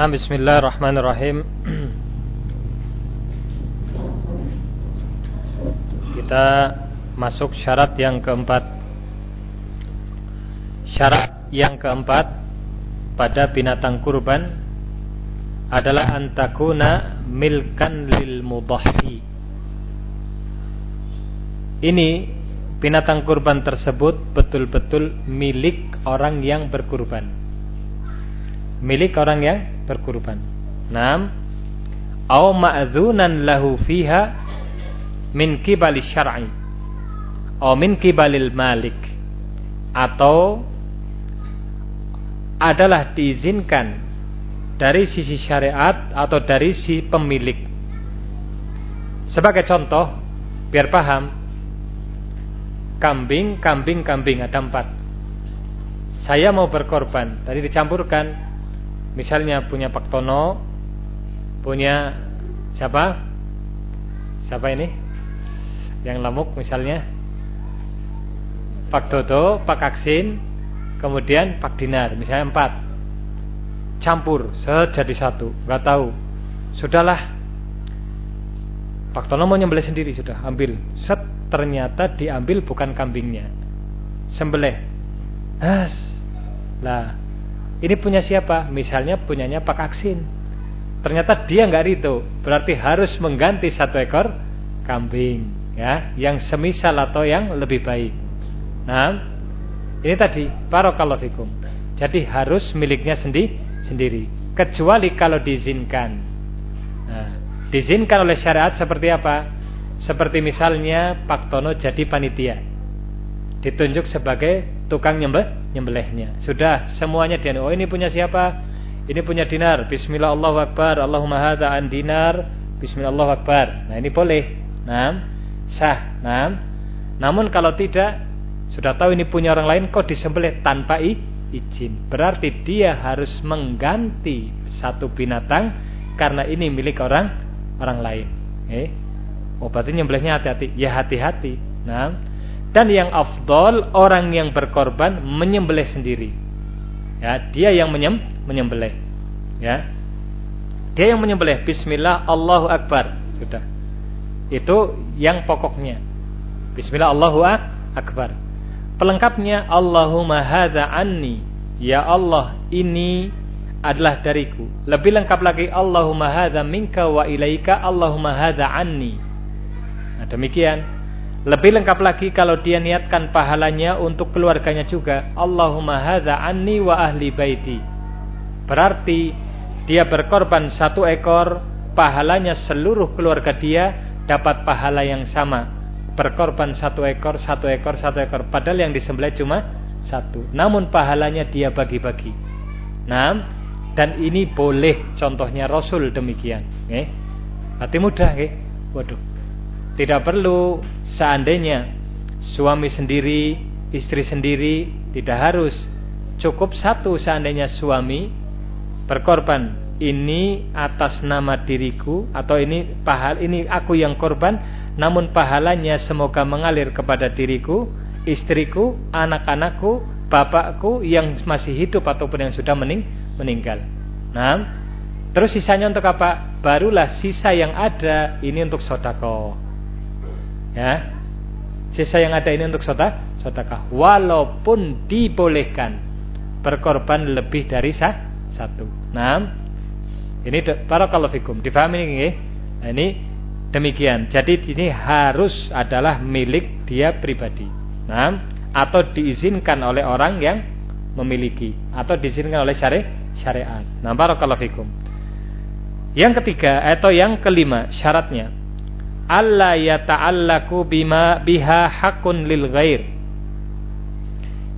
Nah, bismillahirrahmanirrahim. Kita masuk syarat yang keempat. Syarat yang keempat pada binatang kurban adalah antakuna milkan lil mudahi. Ini binatang kurban tersebut betul-betul milik orang yang berkurban. Milik orang yang berkurban. Naam. Au ma'dzunan lahu fiha min kibali syar'i. Au min kibalil malik. Atau adalah diizinkan dari sisi syariat atau dari si pemilik. Sebagai contoh, biar paham, kambing, kambing, kambing ada empat. Saya mau berkorban, tadi dicampurkan misalnya punya Pak Tono, punya siapa? Siapa ini? Yang lamuk misalnya Pak Dodo, Pak Aksin, kemudian Pak Dinar, misalnya empat. Campur, sejadi satu, nggak tahu. Sudahlah. Pak Tono mau nyembelih sendiri sudah, ambil. Set ternyata diambil bukan kambingnya. Sembelih. Has. Lah, ini punya siapa? Misalnya punyanya Pak Aksin. Ternyata dia nggak itu, berarti harus mengganti satu ekor kambing, ya, yang semisal atau yang lebih baik. Nah, ini tadi barakallahu fikum. Jadi harus miliknya sendi sendiri, kecuali kalau diizinkan. Nah, diizinkan oleh syariat seperti apa? Seperti misalnya Pak Tono jadi panitia, ditunjuk sebagai tukang nyembah nyembelihnya. Sudah semuanya dia. Oh ini punya siapa? Ini punya dinar. Bismillah Allahu Akbar. Allahumma hadza an dinar. Bismillah Allahu Akbar. Nah ini boleh. Nah, sah. Nah, namun kalau tidak sudah tahu ini punya orang lain kok disembelih tanpa i, izin. Berarti dia harus mengganti satu binatang karena ini milik orang orang lain. Eh, oh berarti nyembelihnya hati-hati. Ya hati-hati. Nah, dan yang afdol orang yang berkorban menyembelih sendiri. Ya, dia yang menyem, menyembelih. Ya. Dia yang menyembelih bismillah Allahu akbar. Sudah. Itu yang pokoknya. Bismillah Allahu akbar. Pelengkapnya Allahumma hadza anni. Ya Allah, ini adalah dariku. Lebih lengkap lagi Allahumma hadza minka wa ilaika Allahumma hadza anni. Nah, demikian lebih lengkap lagi kalau dia niatkan pahalanya untuk keluarganya juga. Allahumma hadza anni wa ahli baiti. Berarti dia berkorban satu ekor, pahalanya seluruh keluarga dia dapat pahala yang sama. Berkorban satu ekor, satu ekor, satu ekor. Padahal yang disembelih cuma satu. Namun pahalanya dia bagi-bagi. Nah, dan ini boleh contohnya Rasul demikian. Eh, hati mudah, eh. Waduh, tidak perlu seandainya suami sendiri, istri sendiri, tidak harus. Cukup satu seandainya suami berkorban. Ini atas nama diriku atau ini pahal ini aku yang korban, namun pahalanya semoga mengalir kepada diriku, istriku, anak-anakku, bapakku yang masih hidup ataupun yang sudah mening meninggal. Nah, terus sisanya untuk apa? Barulah sisa yang ada ini untuk sodako. Ya. Sisa yang ada ini untuk sota, sotakah. Walaupun dibolehkan berkorban lebih dari sah, satu. Nah, ini para fikum. Difahami ini? Nah, ini demikian. Jadi ini harus adalah milik dia pribadi. Nah, atau diizinkan oleh orang yang memiliki atau diizinkan oleh syari syariat. Nah, barakallahu fikum. Yang ketiga atau yang kelima syaratnya alla yata'allaku bima biha hakun lil ghair.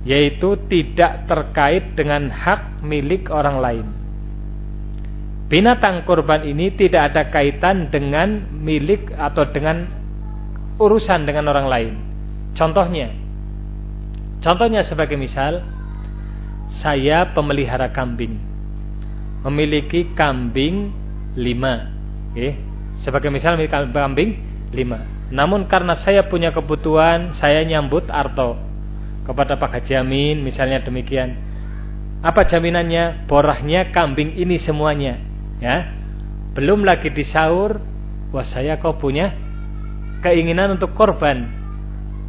Yaitu tidak terkait dengan hak milik orang lain. Binatang kurban ini tidak ada kaitan dengan milik atau dengan urusan dengan orang lain. Contohnya contohnya sebagai misal saya pemelihara kambing. Memiliki kambing lima okay sebagai misal kambing lima. Namun karena saya punya kebutuhan, saya nyambut arto kepada Pak Haji Amin, misalnya demikian. Apa jaminannya? Borahnya kambing ini semuanya. Ya. Belum lagi disaur, wah saya kok punya keinginan untuk korban.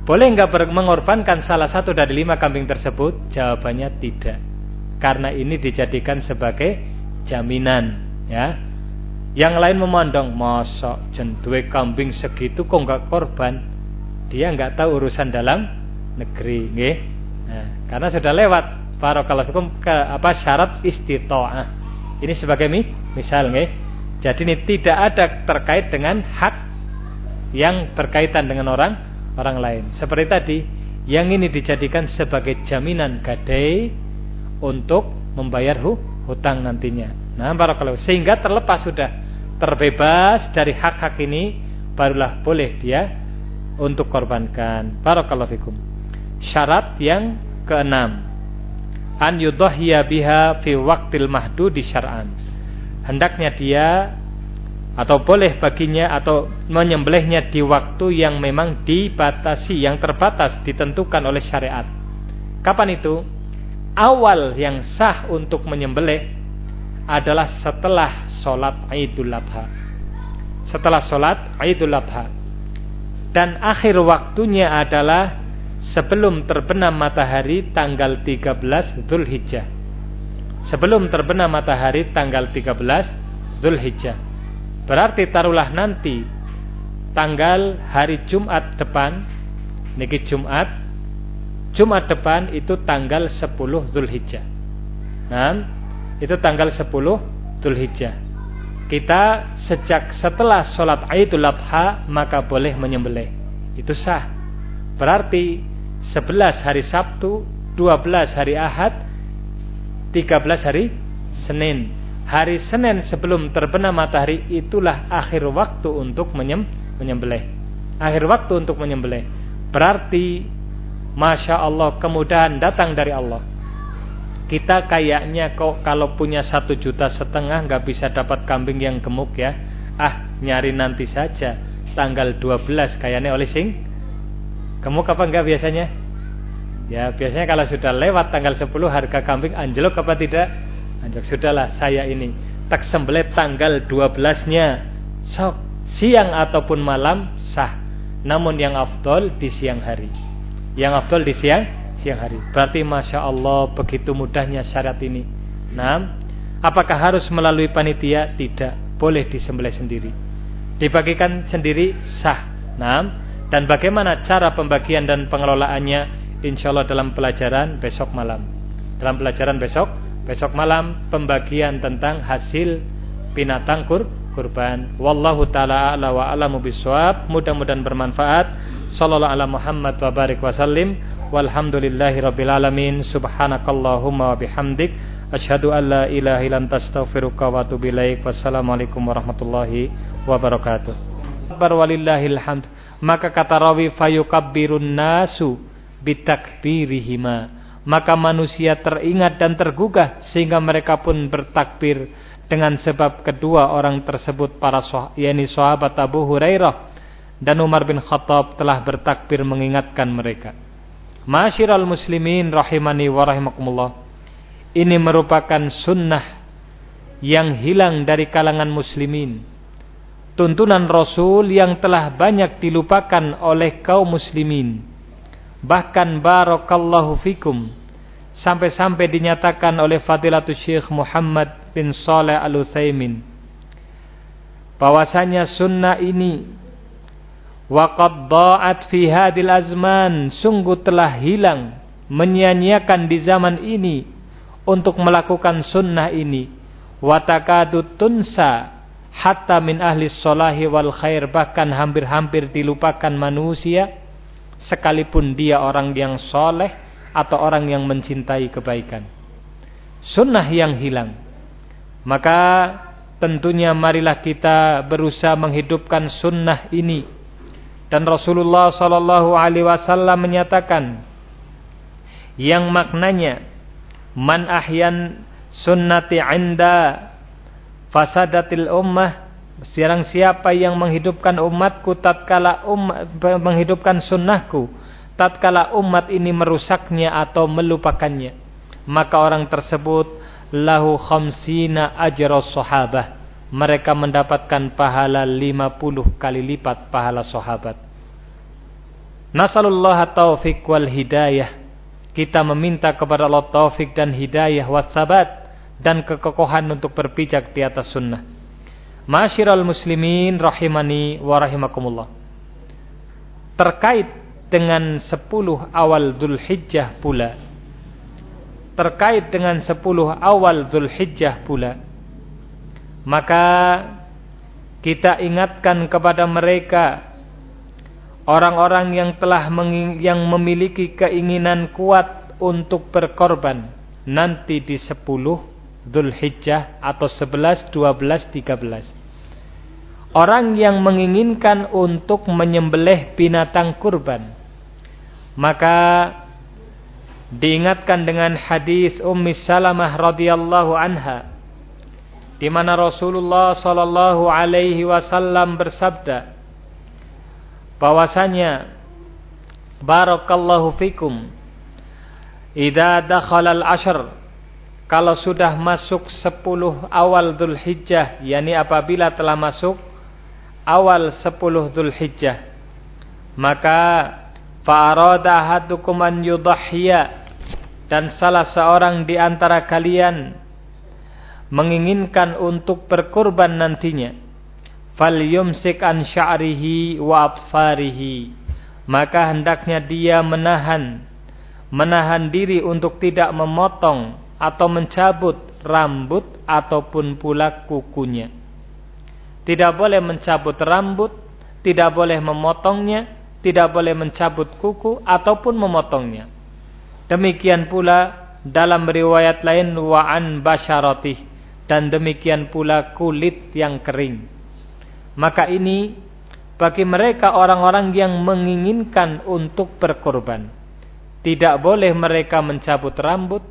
Boleh nggak mengorbankan salah satu dari lima kambing tersebut? Jawabannya tidak. Karena ini dijadikan sebagai jaminan, ya. Yang lain memandang, masa jendue kambing segitu kok nggak korban? Dia nggak tahu urusan dalam negeri. Nah, karena sudah lewat barakallahu ke apa syarat istita'ah. Ini sebagai mi, misal nggih. Jadi ini tidak ada terkait dengan hak yang berkaitan dengan orang orang lain. Seperti tadi, yang ini dijadikan sebagai jaminan gadai untuk membayar hu, hutang nantinya. Nah, barakallahu sehingga terlepas sudah terbebas dari hak-hak ini barulah boleh dia untuk korbankan. Barakallahu fikum. Syarat yang keenam. An yudhhiya biha fi waqtil mahdudi syar'an hendaknya dia atau boleh baginya atau menyembelihnya di waktu yang memang dibatasi, yang terbatas ditentukan oleh syariat. Kapan itu? Awal yang sah untuk menyembelih adalah setelah sholat Idul Adha. Setelah sholat Idul Adha. Dan akhir waktunya adalah sebelum terbenam matahari tanggal 13 Zulhijjah sebelum terbenam matahari tanggal 13 Zulhijjah. Berarti taruhlah nanti tanggal hari Jumat depan, niki Jumat, Jumat depan itu tanggal 10 Zulhijjah. Nah, itu tanggal 10 Zulhijjah. Kita sejak setelah sholat Idul Adha maka boleh menyembelih. Itu sah. Berarti 11 hari Sabtu, 12 hari Ahad, 13 hari Senin. Hari Senin sebelum terbenam matahari itulah akhir waktu untuk menyem, menyembelih. Akhir waktu untuk menyembelih. Berarti Masya Allah kemudahan datang dari Allah. Kita kayaknya kok kalau punya satu juta setengah nggak bisa dapat kambing yang gemuk ya. Ah nyari nanti saja tanggal 12 kayaknya oleh sing gemuk apa enggak biasanya? Ya biasanya kalau sudah lewat tanggal 10 harga kambing anjlok apa tidak? Anjlok sudahlah saya ini tak sembelih tanggal 12-nya. Sok siang ataupun malam sah. Namun yang afdol di siang hari. Yang afdol di siang siang hari. Berarti masya Allah begitu mudahnya syarat ini. Nah, apakah harus melalui panitia? Tidak, boleh disembelih sendiri. Dibagikan sendiri sah. Nah, dan bagaimana cara pembagian dan pengelolaannya? insya Allah dalam pelajaran besok malam. Dalam pelajaran besok, besok malam pembagian tentang hasil binatang kur, kurban. Wallahu taala ala wa alamu biswab. Mudah-mudahan bermanfaat. Sallallahu ala Muhammad wa barik wasallim. Walhamdulillahi rabbil alamin. Subhanakallahumma bihamdik. Asyhadu an la ilaha illa anta astaghfiruka wa atubu ilaik. Wassalamualaikum warahmatullahi wabarakatuh. Sabar walillahil hamd. Maka kata rawi fayukabbirun nasu bitakbirihima maka manusia teringat dan tergugah sehingga mereka pun bertakbir dengan sebab kedua orang tersebut para sah yakni sahabat Abu Hurairah dan Umar bin Khattab telah bertakbir mengingatkan mereka. Masyiral muslimin rahimani wa rahimakumullah. Ini merupakan sunnah yang hilang dari kalangan muslimin. Tuntunan Rasul yang telah banyak dilupakan oleh kaum muslimin Bahkan barakallahu fikum sampai-sampai dinyatakan oleh Fadilatul Syekh Muhammad bin Saleh Al-Utsaimin bahwasanya sunnah ini waqad da'at fi hadil azman sungguh telah hilang menyia-nyiakan di zaman ini untuk melakukan sunnah ini watakadu tunsa hatta min ahli solahi wal khair bahkan hampir-hampir dilupakan manusia sekalipun dia orang yang soleh atau orang yang mencintai kebaikan. Sunnah yang hilang. Maka tentunya marilah kita berusaha menghidupkan sunnah ini. Dan Rasulullah Sallallahu Alaihi Wasallam menyatakan yang maknanya man ahyan sunnati anda fasadatil ummah Siang siapa yang menghidupkan umatku tatkala umat menghidupkan sunnahku tatkala umat ini merusaknya atau melupakannya maka orang tersebut lahu khamsina ajra sahabah. Mereka mendapatkan pahala 50 kali lipat pahala sahabat nasallallahu taufik wal hidayah. Kita meminta kepada Allah taufik dan hidayah wasabat dan kekokohan untuk berpijak di atas sunnah. Masyiral muslimin rahimani wa rahimakumullah. Terkait dengan 10 awal Dzulhijjah pula. Terkait dengan 10 awal Dzulhijjah pula. Maka kita ingatkan kepada mereka orang-orang yang telah yang memiliki keinginan kuat untuk berkorban nanti di 10 Dzulhijjah atau 11, 12, 13 Orang yang menginginkan untuk menyembelih binatang kurban maka diingatkan dengan hadis Ummi Salamah radhiyallahu anha di mana Rasulullah sallallahu alaihi wasallam bersabda bahwasanya barakallahu fikum idza dakhala al-ashr kalau sudah masuk 10 awal Dzulhijjah yakni apabila telah masuk awal 10 Dzulhijjah maka fa'arada ahadukum an yudhhiya dan salah seorang di antara kalian menginginkan untuk berkorban nantinya falyumsik an sya'rihi wa atfarihi maka hendaknya dia menahan menahan diri untuk tidak memotong atau mencabut rambut ataupun pula kukunya tidak boleh mencabut rambut, tidak boleh memotongnya, tidak boleh mencabut kuku ataupun memotongnya. Demikian pula dalam riwayat lain wa'an basyaratih dan demikian pula kulit yang kering. Maka ini bagi mereka orang-orang yang menginginkan untuk berkorban. Tidak boleh mereka mencabut rambut,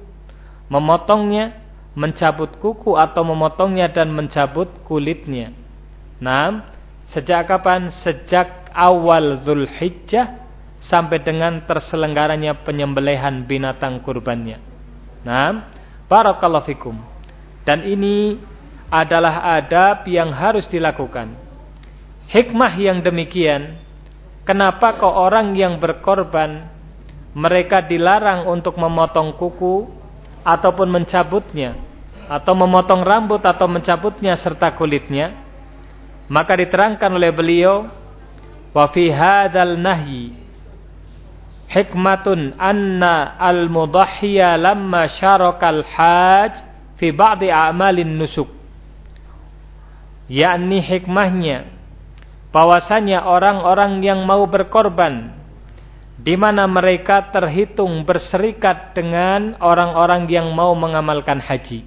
memotongnya, mencabut kuku atau memotongnya dan mencabut kulitnya. Nah, sejak kapan? Sejak awal Zulhijjah sampai dengan terselenggaranya penyembelihan binatang kurbannya. Nah, barakallahu fikum. Dan ini adalah adab yang harus dilakukan. Hikmah yang demikian, kenapa kok orang yang berkorban mereka dilarang untuk memotong kuku ataupun mencabutnya atau memotong rambut atau mencabutnya serta kulitnya? Maka diterangkan oleh beliau wa fi hadzal hikmatun anna al-mudahhiya lamma syarakal haj fi ba'di a'malin nusuk yakni hikmahnya bahwasanya orang-orang yang mau berkorban di mana mereka terhitung berserikat dengan orang-orang yang mau mengamalkan haji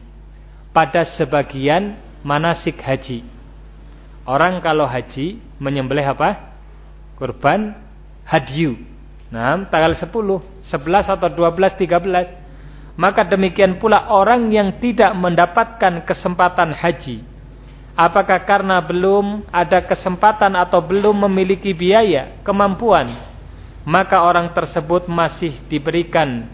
pada sebagian manasik haji Orang kalau haji menyembelih apa? Kurban hadyu. Nah, tanggal 10, 11 atau 12, 13. Maka demikian pula orang yang tidak mendapatkan kesempatan haji. Apakah karena belum ada kesempatan atau belum memiliki biaya, kemampuan, maka orang tersebut masih diberikan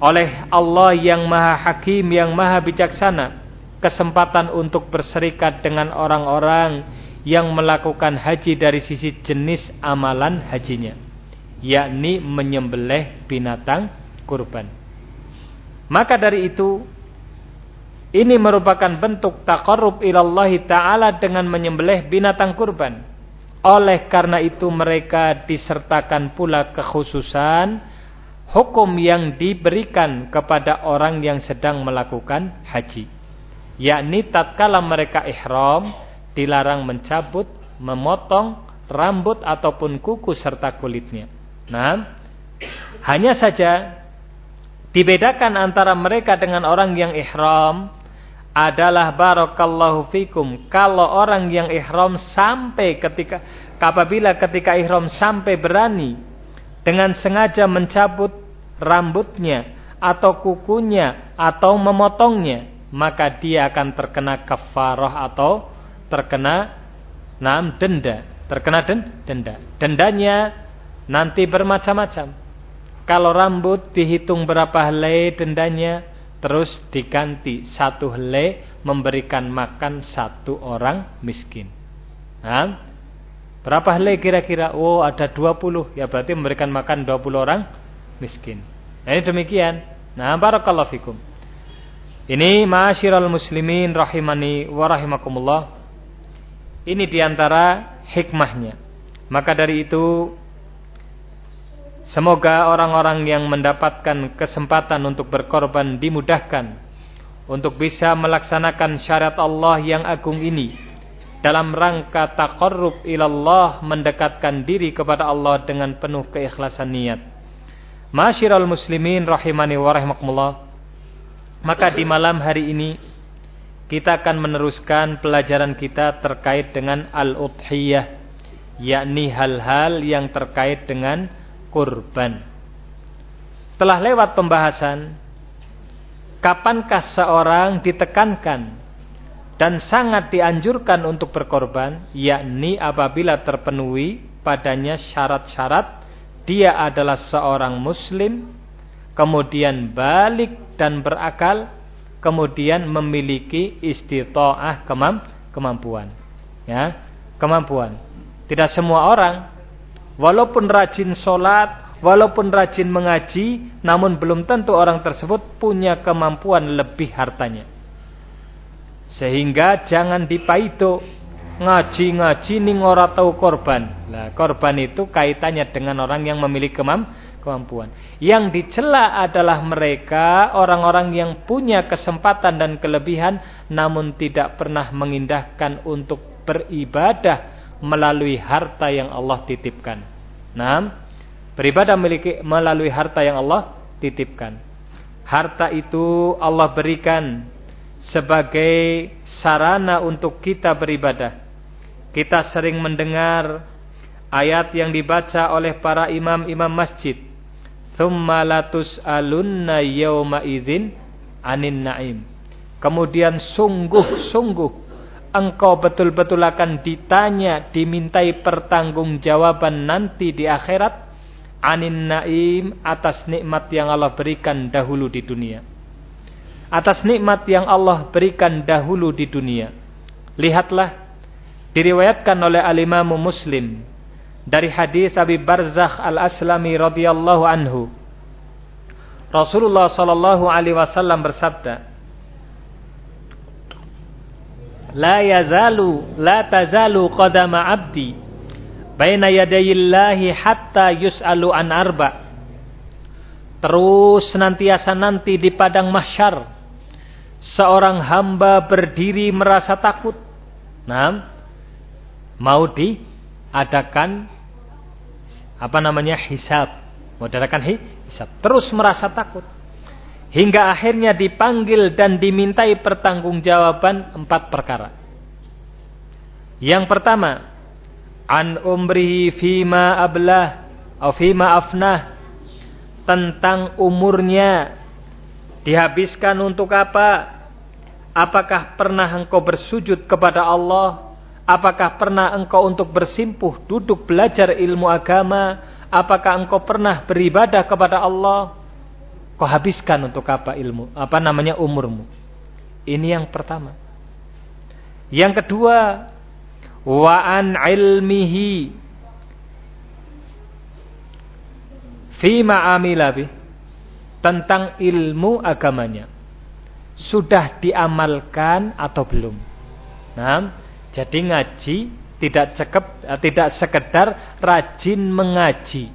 oleh Allah yang Maha Hakim, yang Maha Bijaksana kesempatan untuk berserikat dengan orang-orang yang melakukan haji dari sisi jenis amalan hajinya yakni menyembelih binatang kurban. Maka dari itu ini merupakan bentuk taqarrub ilallahi ta'ala dengan menyembelih binatang kurban. Oleh karena itu mereka disertakan pula kekhususan hukum yang diberikan kepada orang yang sedang melakukan haji. Yakni tatkala mereka ihram dilarang mencabut, memotong rambut ataupun kuku serta kulitnya. Nah, hanya saja dibedakan antara mereka dengan orang yang ihram adalah barakallahu fikum kalau orang yang ihram sampai ketika apabila ketika ihram sampai berani dengan sengaja mencabut rambutnya atau kukunya atau memotongnya maka dia akan terkena kafarah atau terkena nam denda, terkena den, denda. Dendanya nanti bermacam-macam. Kalau rambut dihitung berapa helai dendanya, terus diganti satu helai memberikan makan satu orang miskin. Nah, berapa helai kira-kira? Oh, ada 20. Ya berarti memberikan makan 20 orang miskin. Nah, ini demikian. Nah, barakallahu fikum. Ini ma'asyiral muslimin rahimani wa rahimakumullah. Ini di antara hikmahnya. Maka dari itu Semoga orang-orang yang mendapatkan kesempatan untuk berkorban dimudahkan untuk bisa melaksanakan syariat Allah yang agung ini dalam rangka taqarrub ilallah mendekatkan diri kepada Allah dengan penuh keikhlasan niat. Masyiral muslimin rahimani wa rahimakumullah. Maka di malam hari ini kita akan meneruskan pelajaran kita terkait dengan al-udhiyah yakni hal-hal yang terkait dengan kurban. Setelah lewat pembahasan kapankah seorang ditekankan dan sangat dianjurkan untuk berkorban, yakni apabila terpenuhi padanya syarat-syarat dia adalah seorang muslim, kemudian balik dan berakal, kemudian memiliki istitoah kemam kemampuan. Ya, kemampuan. Tidak semua orang Walaupun rajin sholat, walaupun rajin mengaji, namun belum tentu orang tersebut punya kemampuan lebih hartanya. Sehingga jangan dipaido ngaji-ngaji ning ora tahu korban. Nah, korban itu kaitannya dengan orang yang memiliki kemam kemampuan. Yang dicela adalah mereka orang-orang yang punya kesempatan dan kelebihan namun tidak pernah mengindahkan untuk beribadah melalui harta yang Allah titipkan. Nah, beribadah memiliki melalui harta yang Allah titipkan. Harta itu Allah berikan sebagai sarana untuk kita beribadah. Kita sering mendengar ayat yang dibaca oleh para imam-imam masjid. Thumma latus alunna yawma idzin anin naim. Kemudian sungguh-sungguh engkau betul-betul akan ditanya, dimintai pertanggungjawaban nanti di akhirat anin naim atas nikmat yang Allah berikan dahulu di dunia. Atas nikmat yang Allah berikan dahulu di dunia. Lihatlah diriwayatkan oleh al-Imam Muslim dari hadis Abi Barzakh Al-Aslami radhiyallahu anhu. Rasulullah sallallahu alaihi wasallam bersabda, la yazalu la tazalu qadama abdi baina yadayillahi hatta yus'alu an arba. Terus senantiasa nanti di padang mahsyar seorang hamba berdiri merasa takut. Nah mau diadakan apa namanya hisab. Diadakan hisab. Terus merasa takut hingga akhirnya dipanggil dan dimintai pertanggungjawaban empat perkara. Yang pertama, an umrihi fima ablah atau fima afnah tentang umurnya dihabiskan untuk apa? Apakah pernah engkau bersujud kepada Allah? Apakah pernah engkau untuk bersimpuh duduk belajar ilmu agama? Apakah engkau pernah beribadah kepada Allah? Kau habiskan untuk apa ilmu? Apa namanya umurmu? Ini yang pertama. Yang kedua, wa an ilmihi fima amila bih tentang ilmu agamanya. Sudah diamalkan atau belum? Nah, jadi ngaji tidak cekep, tidak sekedar rajin mengaji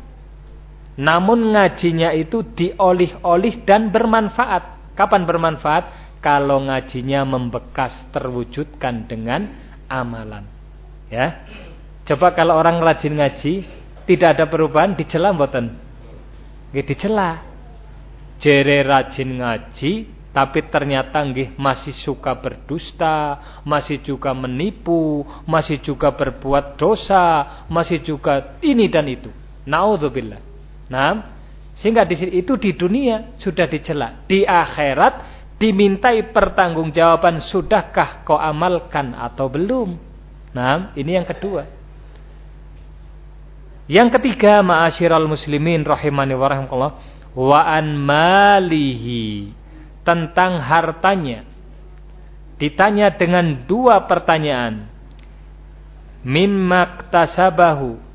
namun ngajinya itu diolih-olih dan bermanfaat. Kapan bermanfaat? Kalau ngajinya membekas terwujudkan dengan amalan. Ya. Coba kalau orang rajin ngaji, tidak ada perubahan, dicela mboten? Nggih dicela. Jere rajin ngaji, tapi ternyata nggih masih suka berdusta, masih juga menipu, masih juga berbuat dosa, masih juga ini dan itu. Nauzubillah. Nah, sehingga di itu di dunia sudah dicela. Di akhirat dimintai pertanggungjawaban sudahkah kau amalkan atau belum. Nah, ini yang kedua. Yang ketiga, ma'asyiral muslimin rahimani wa rahimakumullah, wa an malihi tentang hartanya. Ditanya dengan dua pertanyaan. Mimma tasabahu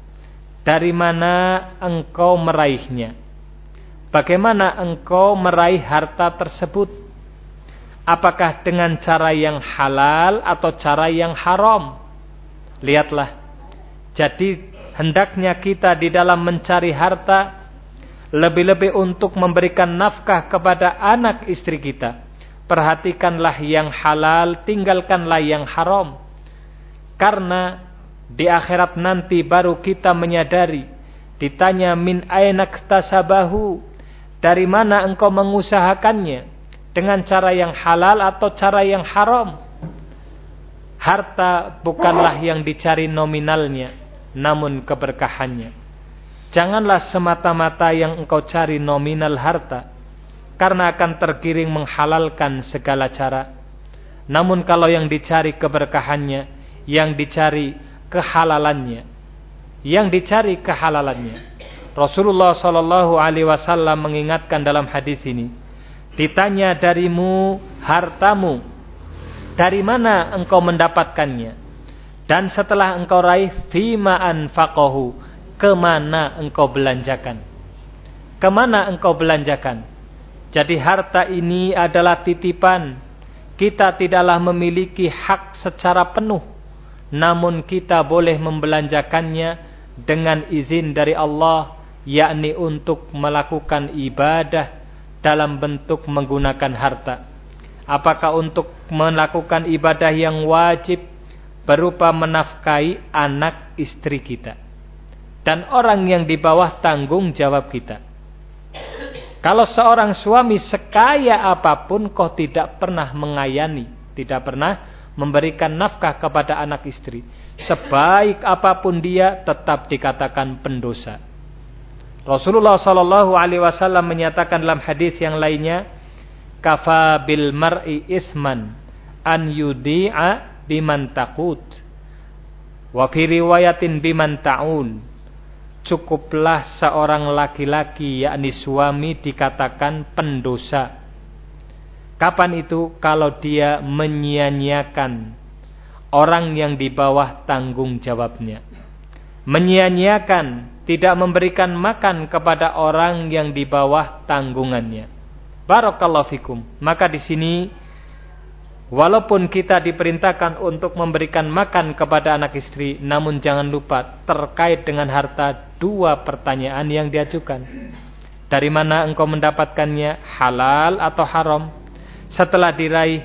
dari mana engkau meraihnya? Bagaimana engkau meraih harta tersebut? Apakah dengan cara yang halal atau cara yang haram? Lihatlah. Jadi hendaknya kita di dalam mencari harta lebih-lebih untuk memberikan nafkah kepada anak istri kita. Perhatikanlah yang halal, tinggalkanlah yang haram. Karena di akhirat nanti baru kita menyadari ditanya min ainak tasabahu dari mana engkau mengusahakannya dengan cara yang halal atau cara yang haram. Harta bukanlah yang dicari nominalnya, namun keberkahannya. Janganlah semata-mata yang engkau cari nominal harta, karena akan tergiring menghalalkan segala cara. Namun kalau yang dicari keberkahannya, yang dicari kehalalannya, yang dicari kehalalannya. Rasulullah Shallallahu Alaihi Wasallam mengingatkan dalam hadis ini, Ditanya darimu hartamu, dari mana engkau mendapatkannya? Dan setelah engkau raih, fima anfaqahu, ke mana engkau belanjakan? Ke mana engkau belanjakan? Jadi harta ini adalah titipan. Kita tidaklah memiliki hak secara penuh. Namun kita boleh membelanjakannya dengan izin dari Allah. Yakni untuk melakukan ibadah dalam bentuk menggunakan harta. Apakah untuk melakukan ibadah yang wajib berupa menafkahi anak istri kita dan orang yang di bawah tanggung jawab kita. Kalau seorang suami sekaya apa pun kok tidak pernah mengayani, tidak pernah memberikan nafkah kepada anak istri, sebaik apa pun dia tetap dikatakan pendosa. Rasulullah Shallallahu Alaihi Wasallam menyatakan dalam hadis yang lainnya, kafa bil mar'i isman an yudi'a biman takut, wa fi riwayatin biman ta'un. Cukuplah seorang laki-laki yakni suami dikatakan pendosa. Kapan itu kalau dia menyia-nyiakan orang yang di bawah tanggung jawabnya. Menyia-nyiakan tidak memberikan makan kepada orang yang di bawah tanggungannya. Barakallahu fikum. Maka di sini walaupun kita diperintahkan untuk memberikan makan kepada anak istri, namun jangan lupa terkait dengan harta dua pertanyaan yang diajukan. Dari mana engkau mendapatkannya, halal atau haram? Setelah diraih,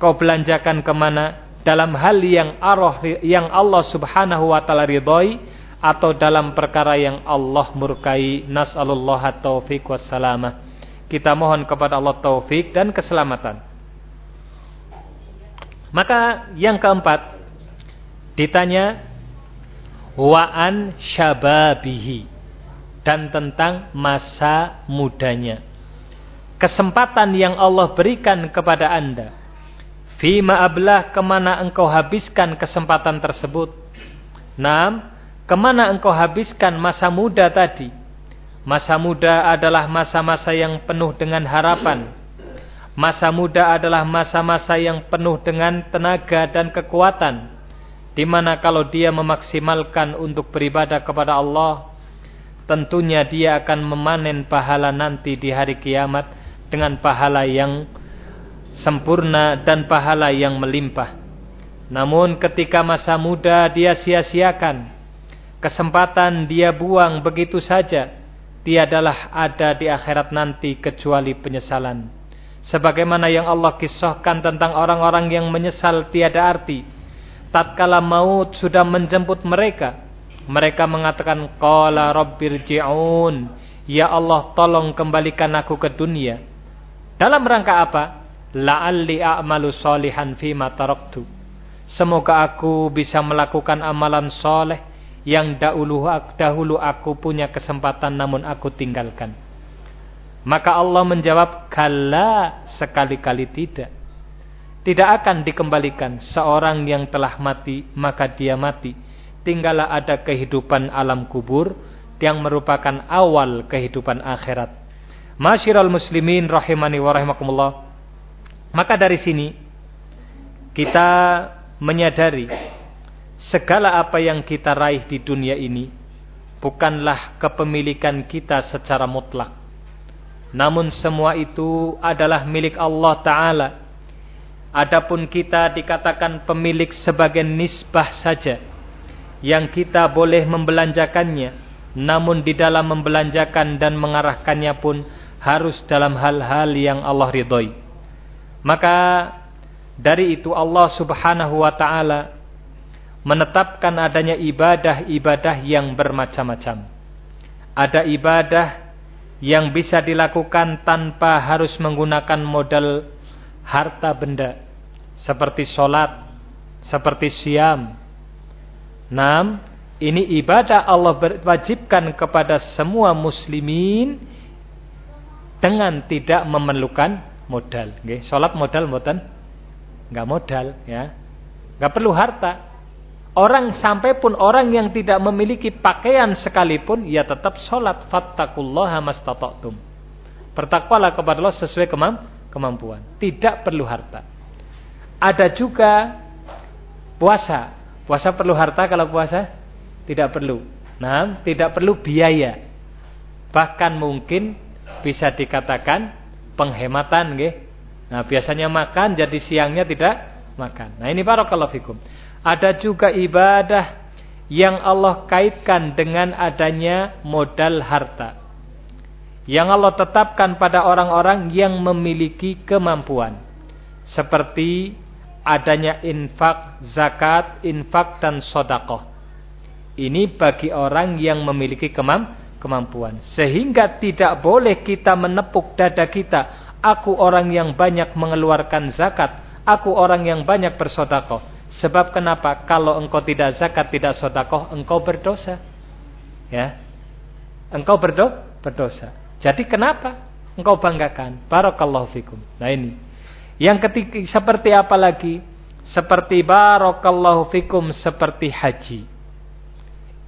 kau belanjakan ke mana? Dalam hal yang arah yang Allah subhanahu wa ta'ala ridhoi, atau dalam perkara yang Allah murkai? Nas'alullah taufiq wassalamah kita mohon kepada Allah taufik dan keselamatan. Maka yang keempat ditanya wa'an syababihi? Dan tentang masa mudanya kesempatan yang Allah berikan kepada anda fima ablah ke mana engkau habiskan kesempatan tersebut Nam, Ke mana engkau habiskan masa muda tadi? Masa muda adalah masa-masa yang penuh dengan harapan. Masa muda adalah masa-masa yang penuh dengan tenaga dan kekuatan. Di mana kalau dia memaksimalkan untuk beribadah kepada Allah, tentunya dia akan memanen pahala nanti di hari kiamat dengan pahala yang sempurna dan pahala yang melimpah. Namun ketika masa muda dia sia-siakan, kesempatan dia buang begitu saja, tiadalah ada di akhirat nanti kecuali penyesalan. Sebagaimana yang Allah kisahkan tentang orang-orang yang menyesal tiada arti. Tatkala maut sudah menjemput mereka, mereka mengatakan qala rabbirji'un, ya Allah tolong kembalikan aku ke dunia. Dalam rangka apa? La'alli a'malu solihan fima taraktu. Semoga aku bisa melakukan amalan soleh yang dahulu, dahulu aku punya kesempatan namun aku tinggalkan. Maka Allah menjawab, kala sekali-kali tidak. Tidak akan dikembalikan seorang yang telah mati, maka dia mati. tinggallah ada kehidupan alam kubur yang merupakan awal kehidupan akhirat. Masyiral muslimin rahimani wa rahimakumullah. Maka dari sini kita menyadari segala apa yang kita raih di dunia ini bukanlah kepemilikan kita secara mutlak. Namun semua itu adalah milik Allah Ta'ala. Adapun kita dikatakan pemilik sebagai nisbah saja. Yang kita boleh membelanjakannya. Namun di dalam membelanjakan dan mengarahkannya pun harus dalam hal-hal yang Allah ridhoi. Maka dari itu Allah Subhanahu wa taala menetapkan adanya ibadah-ibadah yang bermacam-macam. Ada ibadah yang bisa dilakukan tanpa harus menggunakan modal harta benda seperti sholat, seperti siam. Enam, ini ibadah Allah wajibkan kepada semua muslimin dengan tidak memerlukan modal. Nggih, salat modal mboten? Enggak modal ya. Enggak perlu harta. Orang sampai pun orang yang tidak memiliki pakaian sekalipun, ia tetap sholat. Fattakullaha mastata'tum. Bertakwalah kepada Allah sesuai kemampuan. Tidak perlu harta. Ada juga puasa. Puasa perlu harta kalau puasa? Tidak perlu. Nah, tidak perlu biaya. Bahkan mungkin bisa dikatakan penghematan. Nggih. Nah, biasanya makan jadi siangnya tidak makan. Nah, ini barakallahu fikum. Ada juga ibadah yang Allah kaitkan dengan adanya modal harta. Yang Allah tetapkan pada orang-orang yang memiliki kemampuan. Seperti adanya infak, zakat, infak dan sodakoh. Ini bagi orang yang memiliki kemampuan. Sehingga tidak boleh kita menepuk dada kita. Aku orang yang banyak mengeluarkan zakat. Aku orang yang banyak bersodakoh Sebab kenapa? Kalau engkau tidak zakat, tidak sodakoh, engkau berdosa. Ya, engkau berdo berdosa. Jadi kenapa? Engkau banggakan. Barakallahu fikum. Nah ini. Yang ketiga, seperti apa lagi? Seperti barakallahu fikum, seperti haji.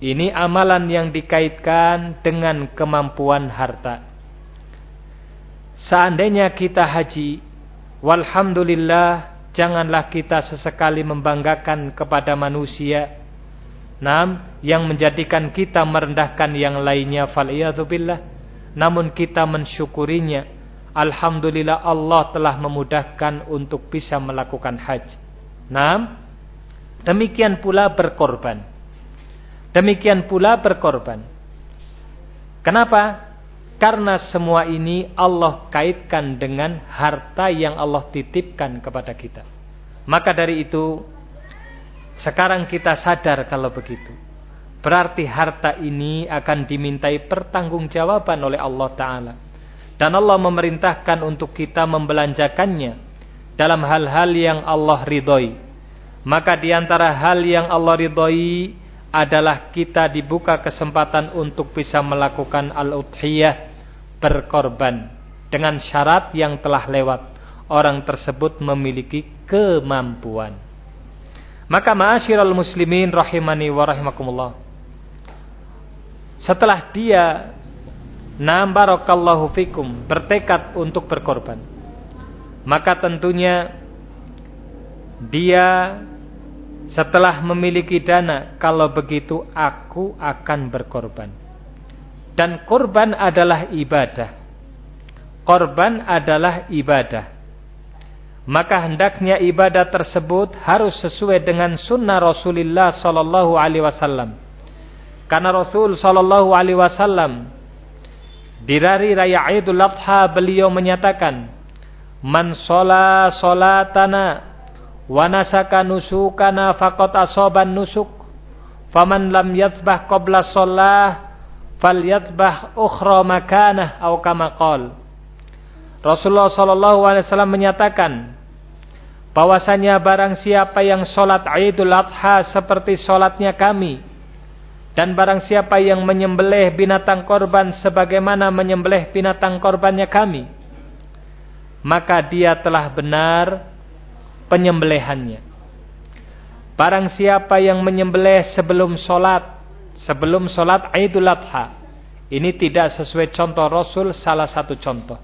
Ini amalan yang dikaitkan dengan kemampuan harta. Seandainya kita haji, walhamdulillah janganlah kita sesekali membanggakan kepada manusia. Nam yang menjadikan kita merendahkan yang lainnya faliyadzubillah namun kita mensyukurinya. Alhamdulillah Allah telah memudahkan untuk bisa melakukan haji. Nam demikian pula berkorban demikian pula berkorban kenapa karena semua ini Allah kaitkan dengan harta yang Allah titipkan kepada kita. Maka dari itu, sekarang kita sadar kalau begitu. Berarti harta ini akan dimintai pertanggungjawaban oleh Allah Ta'ala. Dan Allah memerintahkan untuk kita membelanjakannya dalam hal-hal yang Allah ridhoi. Maka di antara hal yang Allah ridhoi adalah kita dibuka kesempatan untuk bisa melakukan al-udhiyah berkorban dengan syarat yang telah lewat. Orang tersebut memiliki kemampuan. Maka ma'asyiral muslimin rahimani wa rahimakumullah. Setelah dia Naam barakallahu fikum bertekad untuk berkorban. Maka tentunya dia setelah memiliki dana kalau begitu aku akan berkorban. Dan korban adalah ibadah. Korban adalah ibadah. Maka hendaknya ibadah tersebut harus sesuai dengan sunnah Rasulullah wasallam. Karena Rasul sallallahu alaihi wasallam di hari raya Idul Adha beliau menyatakan, "Man shola sholatana wa nasaka nusukana faqad asaban nusuk, faman lam yathbah qabla sholah falyatbah ukhra makanah atau kama qol. Rasulullah sallallahu alaihi wasallam menyatakan bahwasanya barang siapa yang salat Idul Adha seperti salatnya kami dan barang siapa yang menyembelih binatang korban sebagaimana menyembelih binatang korbannya kami maka dia telah benar penyembelihannya Barang siapa yang menyembelih sebelum sholat, sebelum sholat Idul Adha, ini tidak sesuai contoh Rasul salah satu contoh.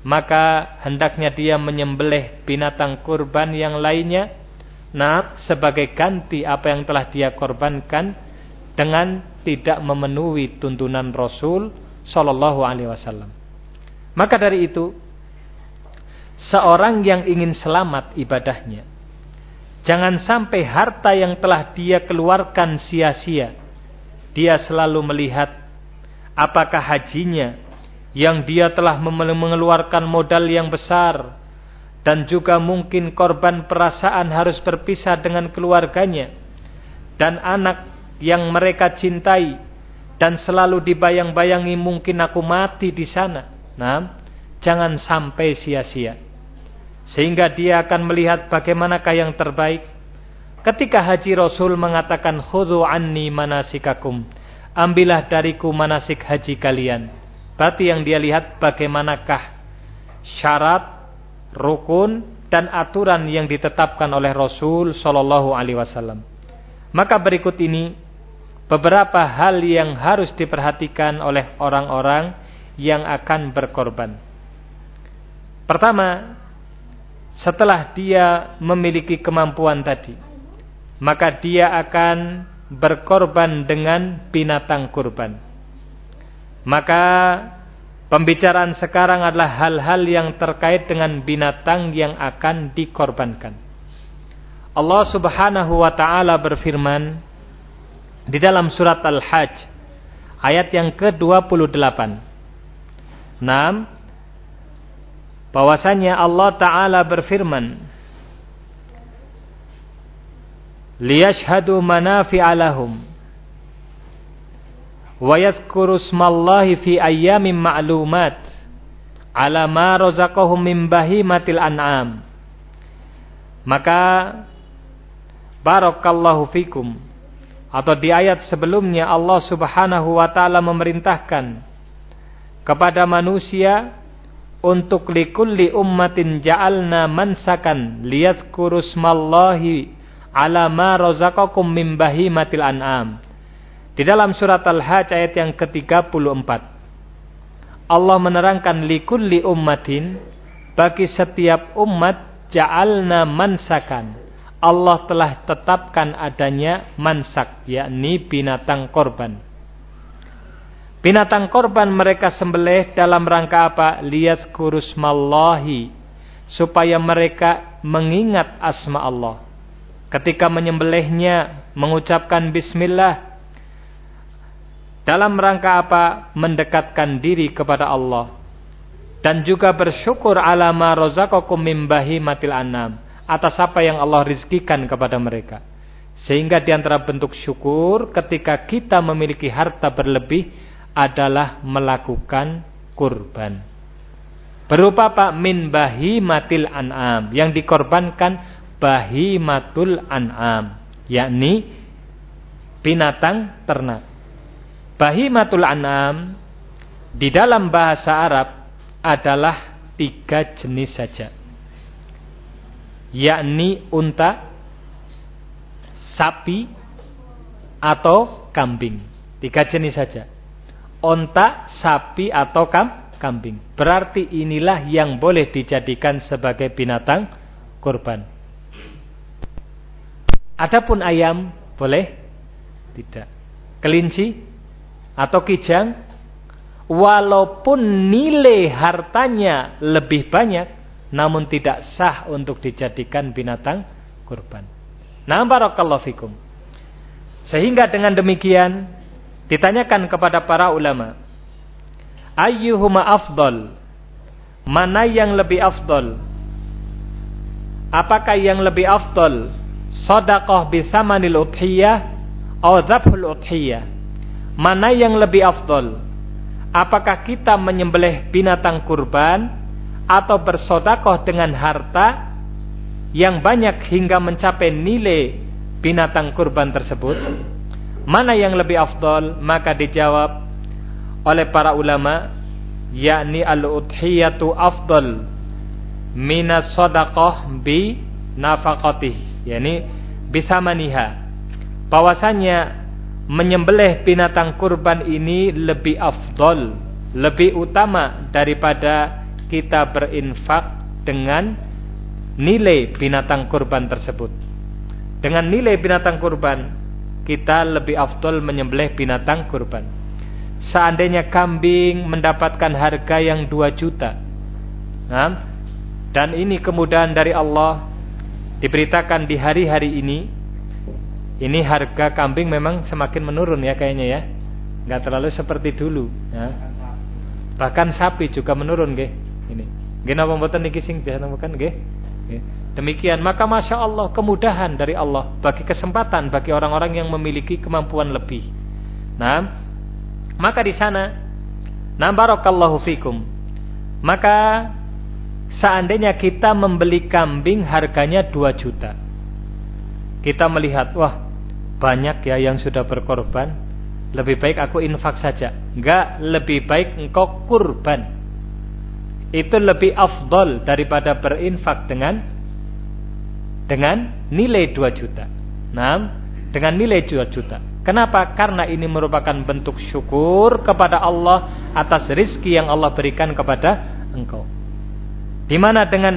Maka hendaknya dia menyembelih binatang kurban yang lainnya, nah sebagai ganti apa yang telah dia korbankan dengan tidak memenuhi tuntunan Rasul Shallallahu Alaihi Wasallam. Maka dari itu, seorang yang ingin selamat ibadahnya, Jangan sampai harta yang telah dia keluarkan sia-sia. Dia selalu melihat apakah hajinya yang dia telah mengeluarkan modal yang besar dan juga mungkin korban perasaan harus berpisah dengan keluarganya dan anak yang mereka cintai dan selalu dibayang-bayangi mungkin aku mati di sana. Nah, jangan sampai sia-sia. Sehingga dia akan melihat bagaimanakah yang terbaik. Ketika haji Rasul mengatakan khudhu anni manasikakum. Ambillah dariku manasik haji kalian. Berarti yang dia lihat bagaimanakah syarat, rukun dan aturan yang ditetapkan oleh Rasul sallallahu alaihi wasallam. Maka berikut ini beberapa hal yang harus diperhatikan oleh orang-orang yang akan berkorban. Pertama, setelah dia memiliki kemampuan tadi, maka dia akan berkorban dengan binatang kurban. Maka pembicaraan sekarang adalah hal-hal yang terkait dengan binatang yang akan dikorbankan. Allah Subhanahu wa taala berfirman di dalam surat Al-Hajj ayat yang ke-28. 6 bahwasanya Allah taala berfirman liyashhadu manafi'a lahum wa yadhkuru smallahi fi ayyamin ma'lumat ala ma razaqahum min bahimatil an'am. Maka barakallahu fikum atau di ayat sebelumnya Allah Subhanahu wa taala memerintahkan kepada manusia untuk likulli ummatin ja'alna mansakan liyadhkuru smallahi ala ma razaqakum min bahimatil an'am. Di dalam surat Al-Hajj ayat yang ke-34 Allah menerangkan likulli ummatin bagi setiap umat ja'alna mansakan. Allah telah tetapkan adanya mansak yakni binatang korban. Binatang korban mereka sembelih dalam rangka apa? Lihat kurusmallahi. Supaya mereka mengingat asma Allah. Ketika menyembelihnya, mengucapkan bismillah. Dalam rangka apa? Mendekatkan diri kepada Allah. Dan juga bersyukur alama rozakakum mimbahi matil anam. Atas apa yang Allah rizkikan kepada mereka. Sehingga di antara bentuk syukur ketika kita memiliki harta berlebih adalah melakukan kurban. Berupa apa? Min bahimatil an'am. Yang dikorbankan bahimatul an'am. Yakni binatang ternak. Bahimatul an'am di dalam bahasa Arab adalah tiga jenis saja. Yakni unta, sapi, atau kambing. Tiga jenis saja onta, sapi atau kam, kambing. Berarti inilah yang boleh dijadikan sebagai binatang kurban. Adapun ayam boleh? Tidak. Kelinci atau kijang walaupun nilai hartanya lebih banyak namun tidak sah untuk dijadikan binatang kurban. Nah, barakallahu fikum. Sehingga dengan demikian Ditanyakan kepada para ulama, ayyuhuma afdal? Mana yang lebih afdal? Apakah yang lebih afdal? Sadaqah bisamanil udhiyah atau dzabhul udhiyah? Mana yang lebih afdal? Apakah kita menyembelih binatang kurban atau bersodakoh dengan harta yang banyak hingga mencapai nilai binatang kurban tersebut? Mana yang lebih afdal? Maka dijawab oleh para ulama, yakni al-udhiyatu afdal minas sadaqah bi nafaqatih. Yani bisa maniha bahwasanya menyembelih binatang kurban ini lebih afdol, lebih utama daripada kita berinfak dengan nilai binatang kurban tersebut. Dengan nilai binatang kurban, kita lebih afdol menyembelih binatang kurban. Seandainya kambing mendapatkan harga yang 2 juta. Nah, dan ini kemudahan dari Allah diberitakan di hari-hari ini ini harga kambing memang semakin menurun ya kayaknya ya nggak terlalu seperti dulu ya. bahkan sapi juga menurun nggih ini nggih napa mboten niki sing bukan nggih demikian maka masya Allah kemudahan dari Allah bagi kesempatan bagi orang-orang yang memiliki kemampuan lebih. Nah maka di sana barakallahu fikum. Maka seandainya kita membeli kambing harganya 2 juta kita melihat wah banyak ya yang sudah berkorban. Lebih baik aku infak saja. Enggak lebih baik engkau kurban. Itu lebih afdol daripada berinfak dengan dengan nilai 2 juta. Nah dengan nilai 2 juta. Kenapa? Karena ini merupakan bentuk syukur kepada Allah atas rizki yang Allah berikan kepada engkau. Di mana dengan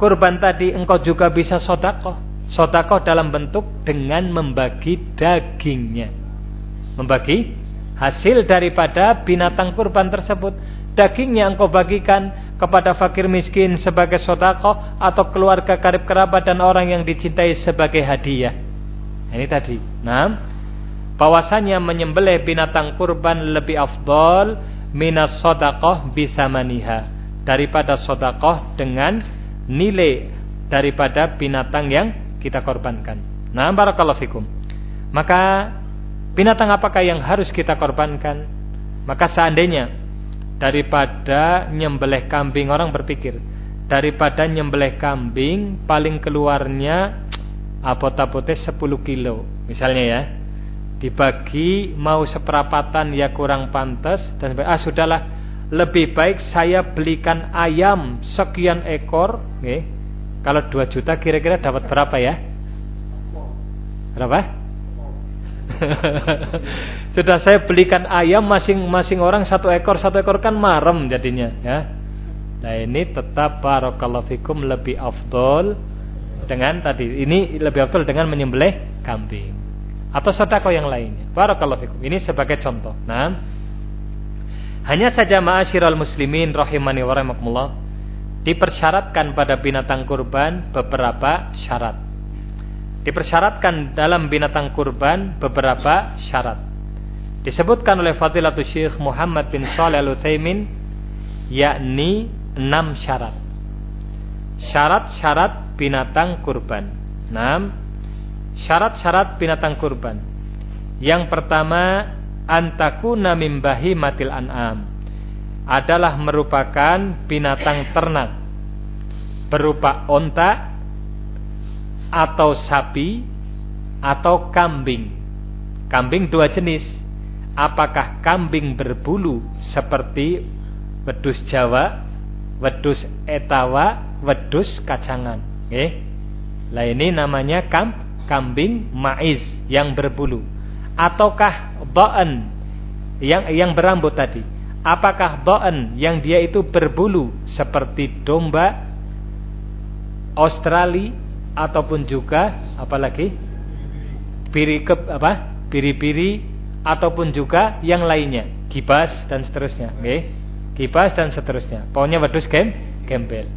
kurban tadi engkau juga bisa sodakoh. Sodakoh dalam bentuk dengan membagi dagingnya. Membagi hasil daripada binatang kurban tersebut. Dagingnya engkau bagikan kepada fakir miskin sebagai sodakoh atau keluarga karib kerabat dan orang yang dicintai sebagai hadiah. Ini tadi. Nah, bahwasanya menyembelih binatang kurban lebih afdol minas sodakoh bisa maniha daripada sodakoh dengan nilai daripada binatang yang kita korbankan. Nah, barakallahu fikum. Maka binatang apakah yang harus kita korbankan? Maka seandainya daripada nyembelih kambing orang berpikir daripada nyembelih kambing paling keluarnya apot-apotnya 10 kilo misalnya ya dibagi mau seperapatan ya kurang pantas dan ah sudahlah lebih baik saya belikan ayam sekian ekor nih kalau 2 juta kira-kira dapat berapa ya? Berapa? Sudah saya belikan ayam masing-masing orang satu ekor satu ekor kan marem jadinya ya. Nah ini tetap barakallahu fikum lebih afdol dengan tadi ini lebih afdol dengan menyembelih kambing atau sedekah yang lainnya. Barakallahu fikum. Ini sebagai contoh. Nah, hanya saja ma'asyiral muslimin rahimani wa rahimakumullah dipersyaratkan pada binatang kurban beberapa syarat. Dipersyaratkan dalam binatang kurban beberapa syarat. Disebutkan oleh Fadilatul Syekh Muhammad bin Shalih Al-Utsaimin yakni enam syarat. Syarat-syarat binatang kurban. Enam syarat-syarat binatang kurban. Yang pertama antakuna mimbahi matil an'am adalah merupakan binatang ternak berupa onta atau sapi atau kambing. Kambing dua jenis. Apakah kambing berbulu seperti wedus Jawa, wedus Etawa, wedus kacangan. Eh, Lah ini namanya kam, kambing maiz yang berbulu. Ataukah ba'an yang yang berambut tadi apakah do'an yang dia itu berbulu seperti domba Australia ataupun juga apalagi biri ke, apa? Biri-biri ataupun juga yang lainnya. Kibas dan seterusnya okay? kibas dan seterusnya. Pokoknya wedus gem gembel.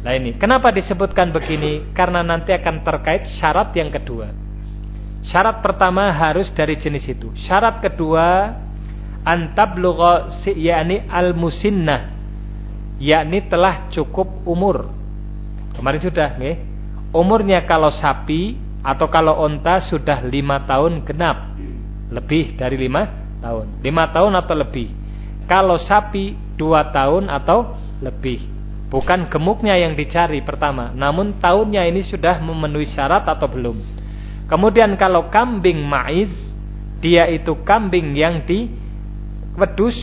Nah ini kenapa disebutkan begini? Karena nanti akan terkait syarat yang kedua. Syarat pertama harus dari jenis itu. Syarat kedua antablugha yakni al-musinnah. Yakni telah cukup umur. Kemarin sudah nggih. Umurnya kalau sapi atau kalau onta sudah lima tahun genap. Lebih dari lima tahun. Lima tahun atau lebih. Kalau sapi dua tahun atau lebih. Bukan gemuknya yang dicari pertama, namun tahunnya ini sudah memenuhi syarat atau belum. Kemudian kalau kambing maiz, dia itu kambing yang di wedus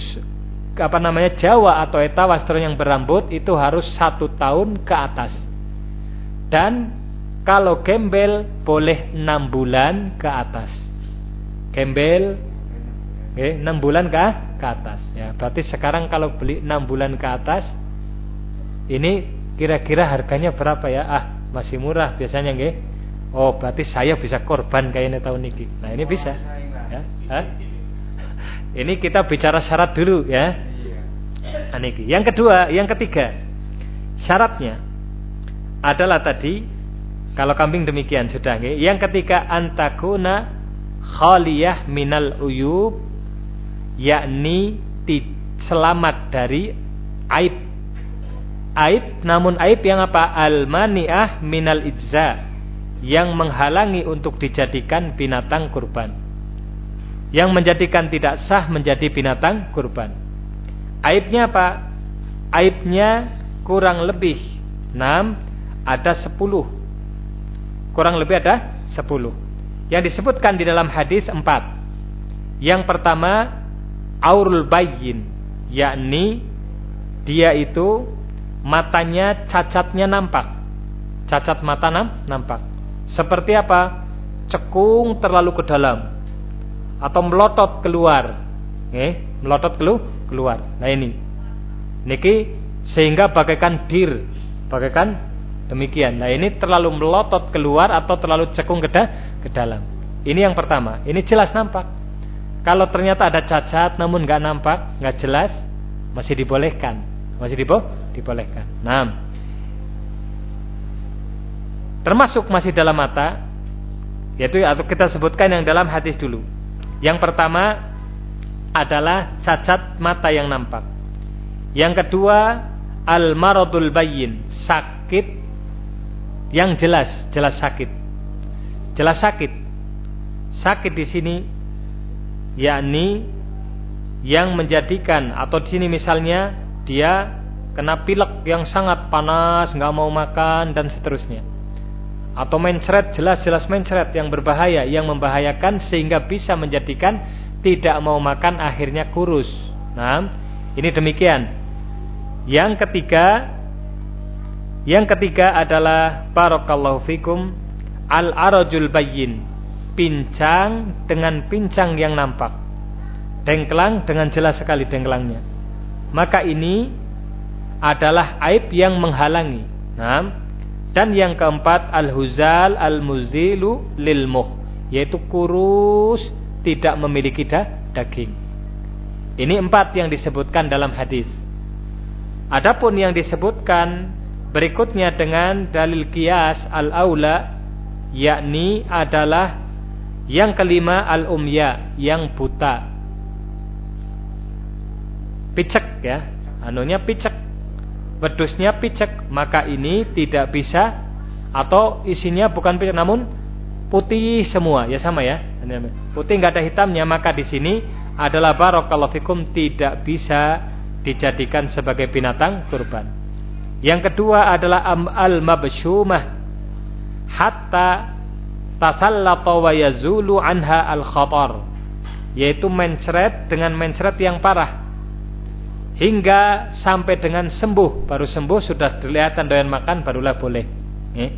apa namanya Jawa atau Eta wastro yang berambut itu harus satu tahun ke atas dan Kalau gembel boleh enam bulan ke atas. Gembel okay, 6 bulan ke, ke atas ya. Berarti sekarang kalau beli 6 bulan ke atas ini kira-kira harganya berapa ya? Ah, masih murah biasanya nggih. Oh, berarti saya bisa korban kayaknya tahun ini. Nah, ini bisa. Ya. Hah? Ini kita bicara syarat dulu ya. Aniki. Nah, yang kedua, yang ketiga. Syaratnya adalah tadi kalau kambing demikian sudah nggih. Yang ketiga antakuna khaliyah minal uyub yakni selamat dari aib. Aib namun aib yang apa? Al-mani'ah minal ijza yang menghalangi untuk dijadikan binatang kurban. Yang menjadikan tidak sah menjadi binatang kurban. Aibnya apa? Aibnya kurang lebih 6 ada 10 kurang lebih ada 10. Yang disebutkan di dalam hadis 4. Yang pertama aurul bayyin, yakni dia itu matanya cacatnya nampak. Cacat mata nam, nampak. Seperti apa? Cekung terlalu ke dalam atau melotot keluar. Eh, melotot kelu, keluar. Nah ini. Niki sehingga bagaikan dir, bagaikan Demikian. Nah ini terlalu melotot keluar atau terlalu cekung ke, ke dalam. Ini yang pertama. Ini jelas nampak. Kalau ternyata ada cacat namun nggak nampak, nggak jelas, masih dibolehkan. Masih dibo dibolehkan. Nah, termasuk masih dalam mata, yaitu atau kita sebutkan yang dalam hadis dulu. Yang pertama adalah cacat mata yang nampak. Yang kedua al maradul bayin, sakit yang jelas, jelas sakit. Jelas sakit. Sakit di sini yakni yang menjadikan atau di sini misalnya dia kena pilek yang sangat panas, nggak mau makan dan seterusnya. Atau mencret jelas-jelas mencret yang berbahaya, yang membahayakan sehingga bisa menjadikan tidak mau makan akhirnya kurus. Nah, ini demikian. Yang ketiga yang ketiga adalah barakallahu fikum al-arajul bayyin. Pincang dengan pincang yang nampak. Dengklang dengan jelas sekali dengklangnya. Maka ini adalah aib yang menghalangi. Nah, dan yang keempat al-huzal al-muzilu lil muh, yaitu kurus tidak memiliki da daging. Ini empat yang disebutkan dalam hadis. Adapun yang disebutkan Berikutnya dengan dalil kias al-aula yakni adalah yang kelima al-umya yang buta. Picek ya, anunya picek. Wedusnya picek, maka ini tidak bisa atau isinya bukan picek namun putih semua, ya sama ya. Putih nggak ada hitamnya, maka di sini adalah barakallahu fikum tidak bisa dijadikan sebagai binatang kurban. Yang kedua adalah al-mabsyumah hatta tasallata wa yazulu anha al-khatar yaitu mencret dengan mencret yang parah. Hingga sampai dengan sembuh. Baru sembuh sudah kelihatan doyan makan barulah boleh. Eh.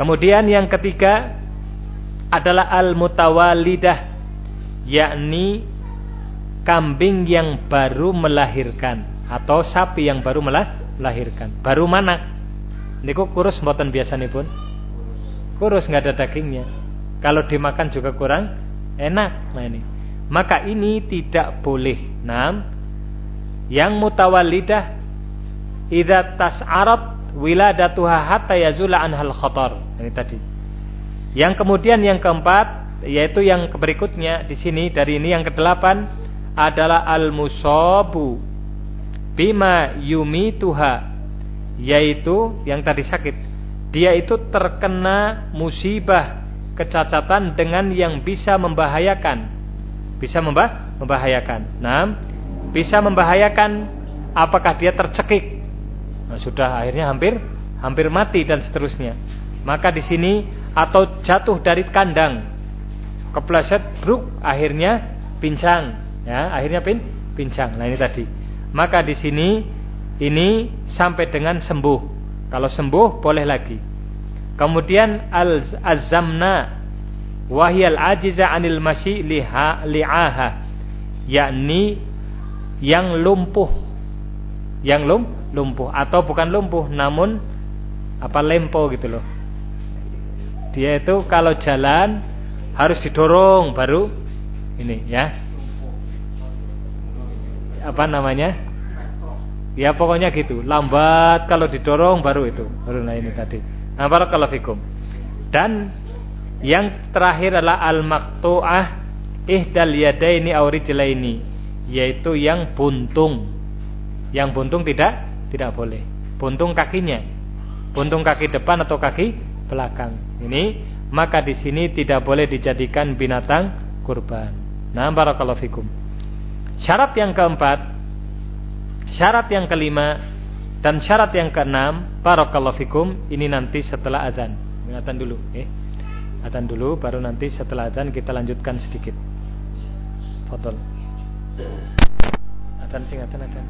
kemudian yang ketiga adalah al-mutawalidah yakni kambing yang baru melahirkan atau sapi yang baru melah lahirkan. Baru mana? Niku kurus mboten biasa nih pun. Kurus nggak ada dagingnya. Kalau dimakan juga kurang enak. Nah ini. Maka ini tidak boleh. Nam. Yang mutawalidah idza tas'arat wiladatuha hatta yazula anhal khatar. Ini tadi. Yang kemudian yang keempat yaitu yang berikutnya di sini dari ini yang kedelapan adalah al-musabu bima yumi tuha yaitu yang tadi sakit. Dia itu terkena musibah kecacatan dengan yang bisa membahayakan. Bisa membah membahayakan. Nah bisa membahayakan apakah dia tercekik. Nah, sudah akhirnya hampir hampir mati dan seterusnya. Maka di sini atau jatuh dari kandang. Kepleset bruk akhirnya pincang. Ya akhirnya pin pincang. Nah ini tadi maka di sini ini sampai dengan sembuh. Kalau sembuh boleh lagi. Kemudian al-azamna wahyal ajiza anil masyi liha li'aha. Yakni yang lumpuh. Yang lum lumpuh. Atau bukan lumpuh namun apa lempo gitu loh. Dia itu kalau jalan harus didorong baru ini ya apa namanya? Ya pokoknya gitu. Lambat kalau didorong baru itu baru nah ini tadi. Nah barakallahu fikum. Dan yang terakhir adalah al-maqtu'ah ihdal yadaini aw rijlaini yaitu yang buntung. Yang buntung tidak tidak boleh. Buntung kakinya. Buntung kaki depan atau kaki belakang. Ini maka di sini tidak boleh dijadikan binatang kurban. Nah barakallahu fikum Syarat yang keempat, syarat yang kelima, dan syarat yang keenam, barakallahu fikum, ini nanti setelah azan. Azan dulu, eh. Azan dulu baru nanti setelah azan kita lanjutkan sedikit. Fadol. Azan sing azan azan.